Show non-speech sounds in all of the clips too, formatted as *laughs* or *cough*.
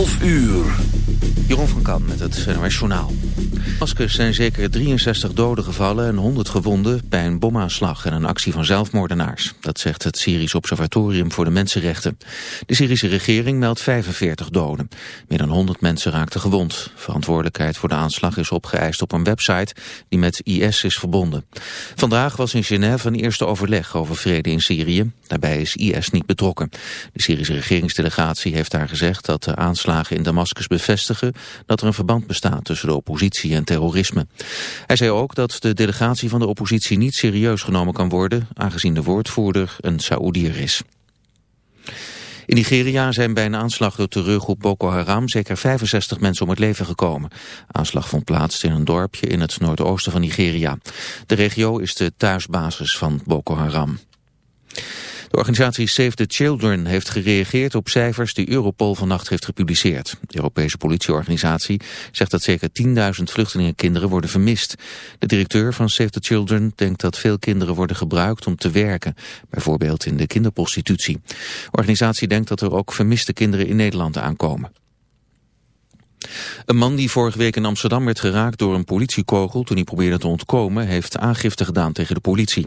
12 uur. Jeroen van Kan met het NOS Journaal. Damascus zijn zeker 63 doden gevallen en 100 gewonden bij een bomaanslag en een actie van zelfmoordenaars. Dat zegt het Syrisch Observatorium voor de Mensenrechten. De Syrische regering meldt 45 doden. Meer dan 100 mensen raakten gewond. Verantwoordelijkheid voor de aanslag is opgeëist op een website die met IS is verbonden. Vandaag was in Genève een eerste overleg over vrede in Syrië. Daarbij is IS niet betrokken. De Syrische regeringsdelegatie heeft daar gezegd dat de aanslagen in Damascus bevestigen dat er een verband bestaat tussen de oppositie en terrorisme. Hij zei ook dat de delegatie van de oppositie niet serieus genomen kan worden, aangezien de woordvoerder een Saoedier is. In Nigeria zijn bij een aanslag door terreurgroep Boko Haram zeker 65 mensen om het leven gekomen. Aanslag vond plaats in een dorpje in het noordoosten van Nigeria. De regio is de thuisbasis van Boko Haram. De organisatie Save the Children heeft gereageerd op cijfers die Europol vannacht heeft gepubliceerd. De Europese politieorganisatie zegt dat zeker 10.000 vluchtelingenkinderen worden vermist. De directeur van Save the Children denkt dat veel kinderen worden gebruikt om te werken, bijvoorbeeld in de kinderprostitutie. De organisatie denkt dat er ook vermiste kinderen in Nederland aankomen. Een man die vorige week in Amsterdam werd geraakt door een politiekogel toen hij probeerde te ontkomen, heeft aangifte gedaan tegen de politie.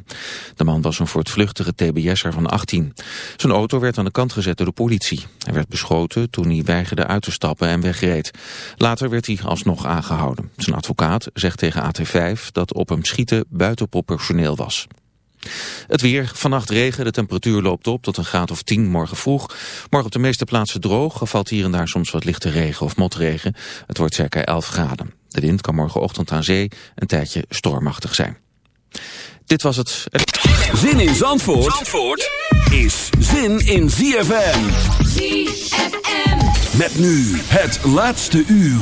De man was een voortvluchtige TBS'er van 18. Zijn auto werd aan de kant gezet door de politie. Hij werd beschoten toen hij weigerde uit te stappen en wegreed. Later werd hij alsnog aangehouden. Zijn advocaat zegt tegen AT5 dat op hem schieten buitenproportioneel was. Het weer, vannacht regen, de temperatuur loopt op tot een graad of 10 morgen vroeg. Morgen op de meeste plaatsen droog, er valt hier en daar soms wat lichte regen of motregen. Het wordt circa 11 graden. De wind kan morgenochtend aan zee een tijdje stormachtig zijn. Dit was het... Zin in Zandvoort, Zandvoort is zin in ZFM. ZFM. Met nu het laatste uur.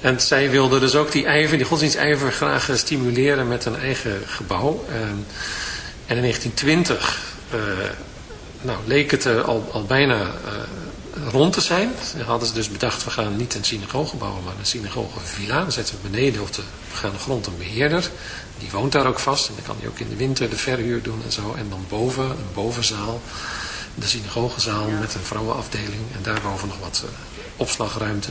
En zij wilden dus ook die ijver, die godsdienstijver graag stimuleren met een eigen gebouw. En, en in 1920 uh, nou, leek het er al, al bijna uh, rond te zijn. Dan hadden ze dus bedacht, we gaan niet een synagoge bouwen, maar een synagoge villa. Dan zetten we beneden op de begaande grond een beheerder. Die woont daar ook vast en dan kan hij ook in de winter de verhuur doen en zo. En dan boven, een bovenzaal, de synagogezaal ja. met een vrouwenafdeling. En daarboven nog wat uh, opslagruimte.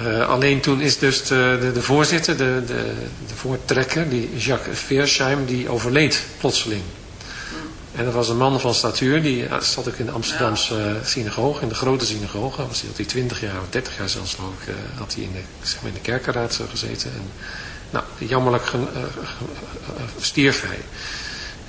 Uh, alleen toen is dus de, de, de voorzitter, de, de, de voortrekker, die Jacques Veersheim, die overleed plotseling. En dat was een man van statuur, die zat ook in de Amsterdamse uh, synagoge, in de grote synagoge. Was hij, had hij 20 jaar of 30 jaar zelfs ik, uh, had hij in de, zeg maar in de kerkenraad gezeten. En, nou, jammerlijk stierf hij.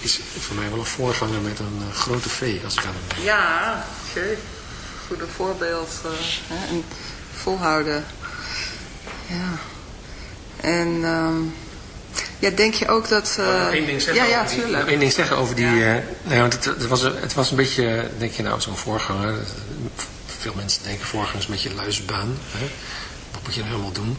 is voor mij wel een voorganger met een uh, grote V, als ik aan hem denk. Ja, oké. Goede voorbeeld. Uh, hè, en volhouden. Ja. En... Um, ja, denk je ook dat... Uh... nog één ding zeggen ja, ja, over die, tuurlijk. één ding zeggen over die... Ja. Uh, nou, het, het, was, het was een beetje, denk je nou, zo'n voorganger. Veel mensen denken voorganger is een beetje luisbaan. Hè? Wat moet je nou helemaal doen?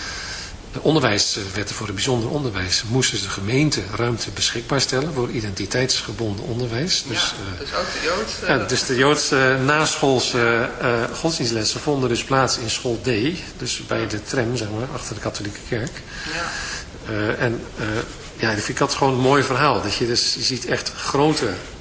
de onderwijswetten voor het bijzonder onderwijs moesten de gemeente ruimte beschikbaar stellen voor identiteitsgebonden onderwijs. Dus, ja, dus ook de Joodse... Ja, dus de Joodse naschoolse uh, godsdienstlessen vonden dus plaats in school D. Dus bij de tram, zeg maar, achter de katholieke kerk. Ja. Uh, en ja, dat vind ik dat gewoon een mooi verhaal. Dat je dus je ziet echt grote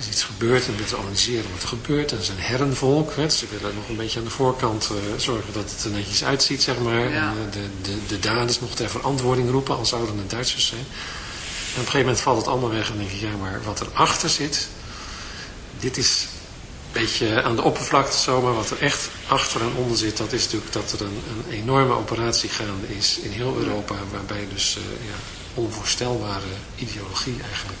is iets gebeurd en met organiseren wat er gebeurt. En ze zijn herrenvolk. Hè. Ze willen nog een beetje aan de voorkant uh, zorgen dat het er netjes uitziet, zeg maar. Ja. En uh, de, de, de daders nog ter verantwoording roepen, al zouden het Duitsers zijn. En op een gegeven moment valt het allemaal weg en denk je, ja, maar wat erachter zit, dit is een beetje aan de oppervlakte zo, maar wat er echt achter en onder zit, dat is natuurlijk dat er een, een enorme operatie gaande is in heel Europa, waarbij dus uh, ja, onvoorstelbare ideologie eigenlijk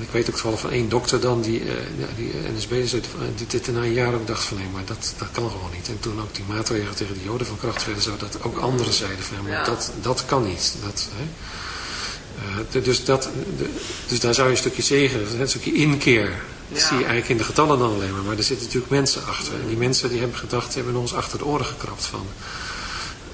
En ik weet ook wel van één dokter dan, die, uh, die NSB, die dit na een jaar ook dacht van nee, maar dat, dat kan gewoon niet. En toen ook die maatregelen tegen de joden van kracht werden, zo dat ook anderen zeiden van maar ja. dat, dat kan niet. Dat, hè. Uh, dus, dat, de, dus daar zou je een stukje zegen, een stukje inkeer, ja. zie je eigenlijk in de getallen dan alleen maar. Maar er zitten natuurlijk mensen achter. En die mensen die hebben gedacht, hebben ons achter de oren gekrapt van...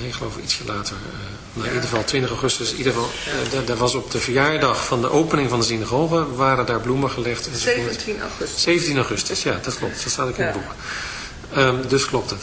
Nee, ik geloof ietsje later. Uh, nou, in ieder geval 20 augustus. In ieder geval, uh, daar was op de verjaardag van de opening van de synagoge, waren daar bloemen gelegd. 17 augustus. 17 augustus, ja, dat klopt. Dat staat ook in het boek. Um, dus klopt het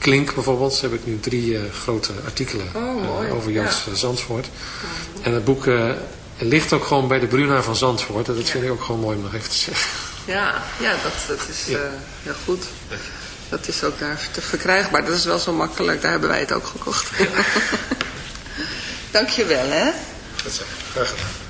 Klink bijvoorbeeld, heb ik nu drie grote artikelen oh, over Joods ja. Zandvoort. Oh. En het boek ligt ook gewoon bij de Bruna van Zandvoort. En dat vind ik ook gewoon mooi om nog even te zeggen. Ja, ja dat, dat is ja. Heel goed. Dat is ook daar te verkrijgbaar. Dat is wel zo makkelijk. Daar hebben wij het ook gekocht. Ja. *laughs* Dank je wel, hè? Goed zo. Graag gedaan.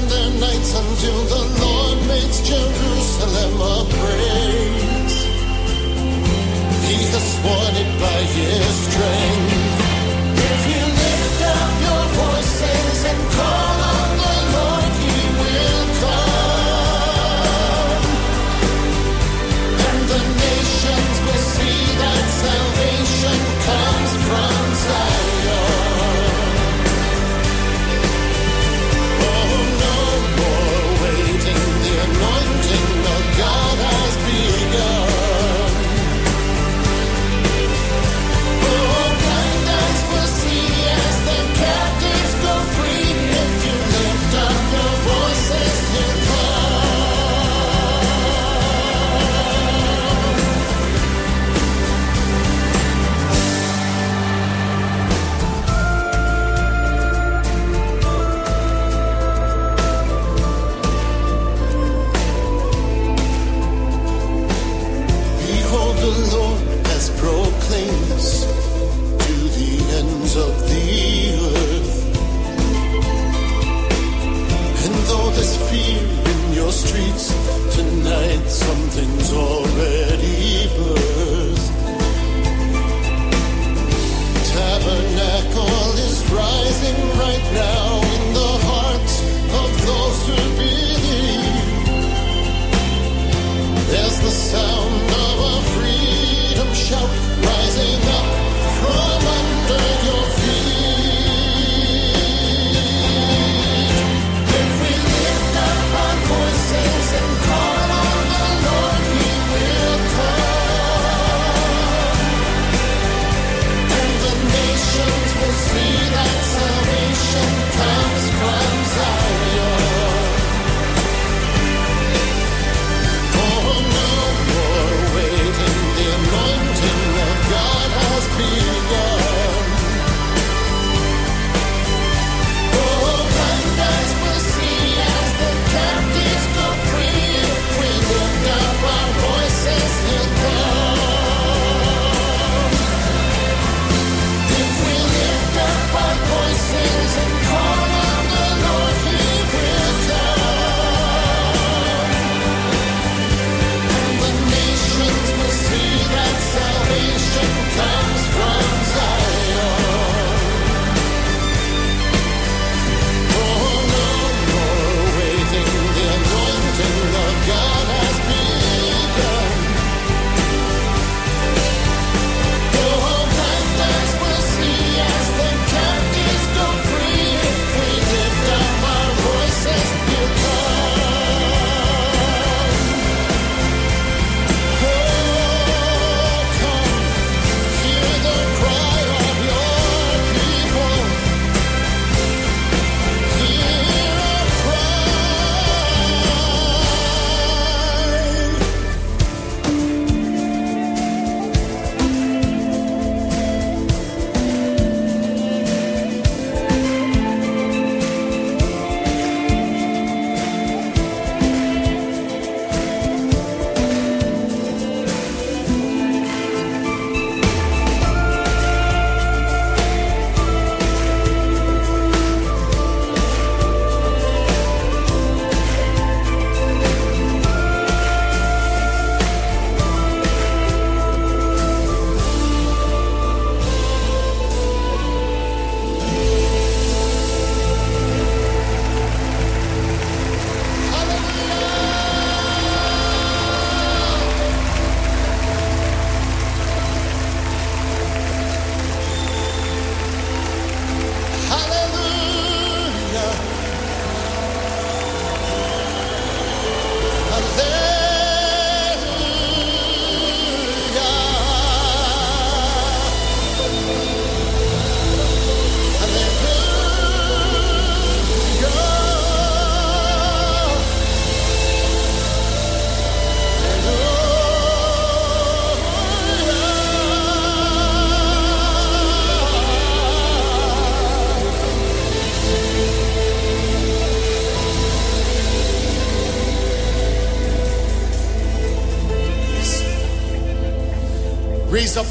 nights until the Lord makes Jerusalem a praise. He has sworn it by his strength.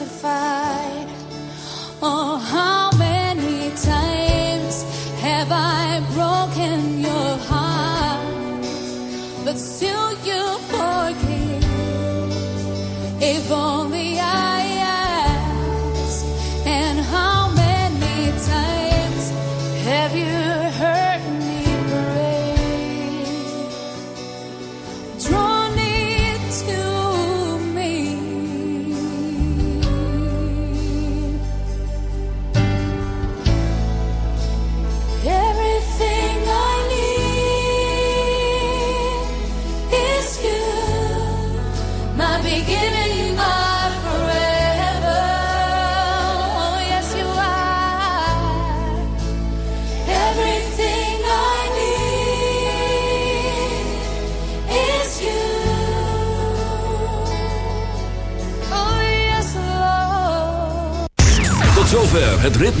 Crucified.